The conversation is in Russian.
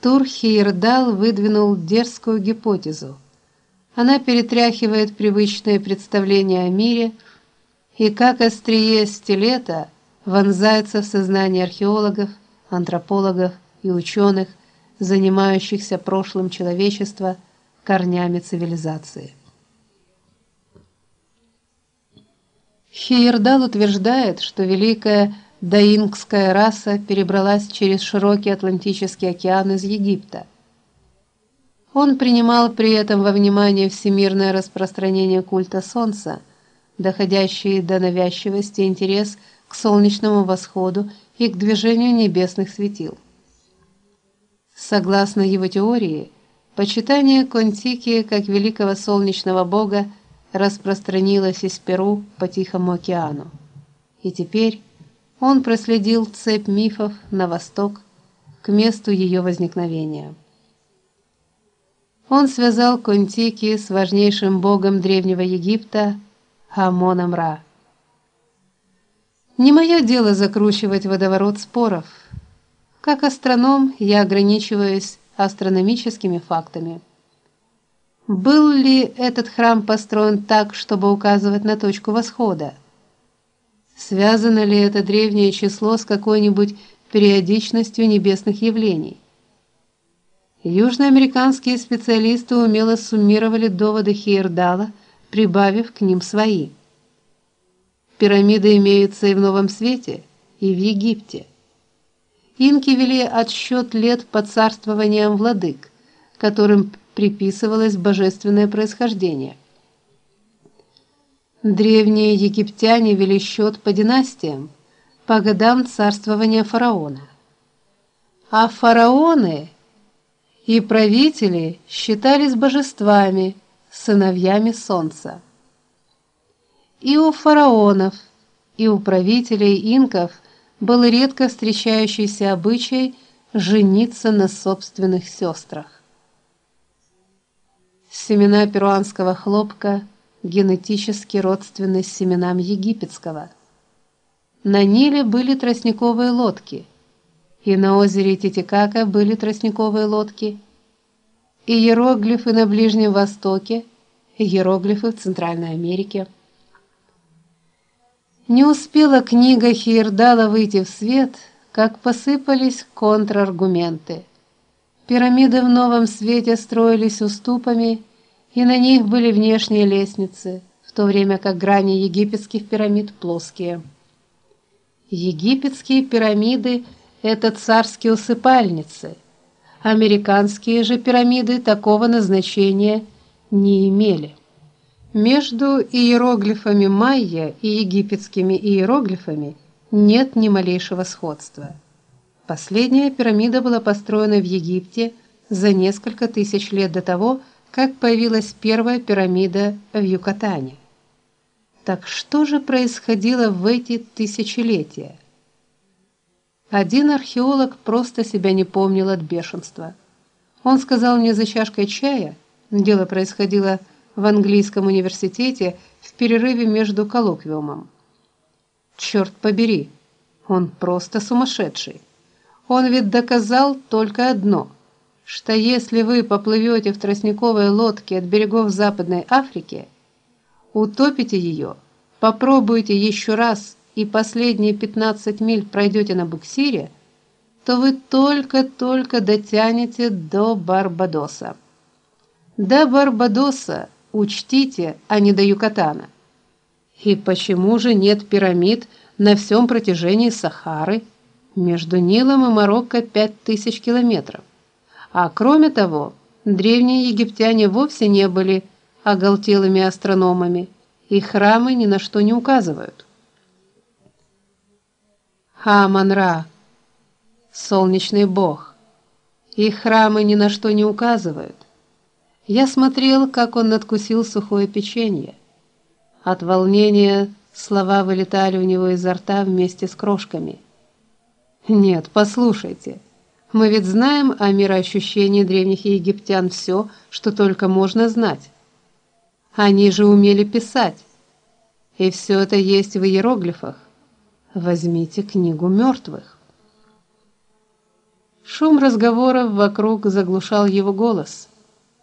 Турхейрдал выдвинул дерзкую гипотезу. Она перетряхивает привычные представления о мире и как острие стилета вонзается в сознание археологов, антропологов и ученых, занимающихся прошлым человечества, корнями цивилизации. Хейердал утверждает, что великая даингская раса перебралась через широкий Атлантический океан из Египта. Он принимал при этом во внимание всемирное распространение культа солнца, доходящий до навязчивости интерес к солнечному восходу и к движению небесных светил. Согласно его теории, почитание Контики как великого солнечного бога распространилось из Перу по Тихому океану. И теперь он проследил цепь мифов на восток к месту ее возникновения. Он связал Контики с важнейшим богом древнего Египта Амоном Ра. Не мое дело закручивать водоворот споров. Как астроном я ограничиваюсь астрономическими фактами. Был ли этот храм построен так, чтобы указывать на точку восхода? Связано ли это древнее число с какой-нибудь периодичностью небесных явлений? Южноамериканские специалисты умело суммировали доводы Хейердала, прибавив к ним свои. Пирамиды имеются и в Новом Свете, и в Египте. Инки вели отсчет лет под царствованием владык, которым приписывалось божественное происхождение. Древние египтяне вели счет по династиям, по годам царствования фараона. А фараоны и правители считались божествами, сыновьями солнца. И у фараонов, и у правителей инков – был редко встречающийся обычай жениться на собственных сестрах. Семена перуанского хлопка генетически родственны семенам египетского. На Ниле были тростниковые лодки, и на озере Титикака были тростниковые лодки, и иероглифы на Ближнем Востоке, и иероглифы в Центральной Америке. Не успела книга Хирдала выйти в свет, как посыпались контраргументы. Пирамиды в новом свете строились уступами, и на них были внешние лестницы, в то время как грани египетских пирамид плоские. Египетские пирамиды это царские усыпальницы. Американские же пирамиды такого назначения не имели. Между иероглифами майя и египетскими иероглифами нет ни малейшего сходства. Последняя пирамида была построена в Египте за несколько тысяч лет до того, как появилась первая пирамида в Юкатане. Так что же происходило в эти тысячелетия? Один археолог просто себя не помнил от бешенства. Он сказал мне за чашкой чая, дело происходило в английском университете в перерыве между коллоквиумом. Черт побери, он просто сумасшедший. Он ведь доказал только одно, что если вы поплывете в тростниковой лодке от берегов Западной Африки, утопите ее, попробуете еще раз и последние 15 миль пройдете на буксире, то вы только-только дотянете до Барбадоса. До Барбадоса Учтите, а не до Юкатана. И почему же нет пирамид на всем протяжении Сахары? Между Нилом и Марокко пять тысяч километров. А кроме того, древние египтяне вовсе не были оголтелыми астрономами, и храмы ни на что не указывают. Хаманра, солнечный бог. Их храмы ни на что не указывают. Я смотрел, как он надкусил сухое печенье. От волнения слова вылетали у него изо рта вместе с крошками. Нет, послушайте. Мы ведь знаем о мироощущении древних египтян все, что только можно знать. Они же умели писать. И все это есть в иероглифах. Возьмите книгу мертвых. Шум разговоров вокруг заглушал его голос.